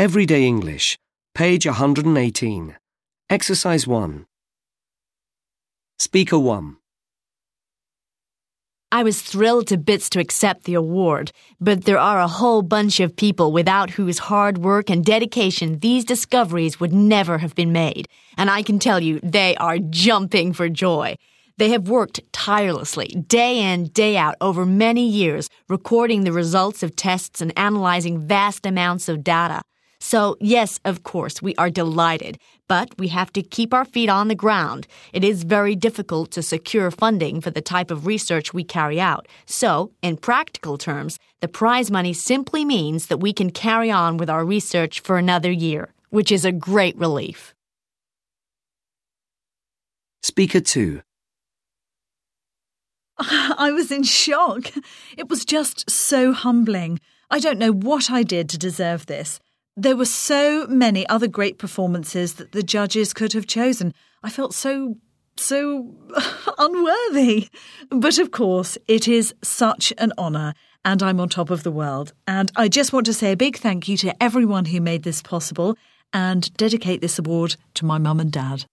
Everyday English, page 118. Exercise 1. Speaker 1. I was thrilled to bits to accept the award, but there are a whole bunch of people without whose hard work and dedication these discoveries would never have been made, and I can tell you they are jumping for joy. They have worked tirelessly, day in, day out, over many years, recording the results of tests and analyzing vast amounts of data. So, yes, of course, we are delighted, but we have to keep our feet on the ground. It is very difficult to secure funding for the type of research we carry out. So, in practical terms, the prize money simply means that we can carry on with our research for another year, which is a great relief. Speaker 2. I was in shock. It was just so humbling. I don't know what I did to deserve this. There were so many other great performances that the judges could have chosen. I felt so, so unworthy. But of course, it is such an honour, and I'm on top of the world. And I just want to say a big thank you to everyone who made this possible and dedicate this award to my mum and dad.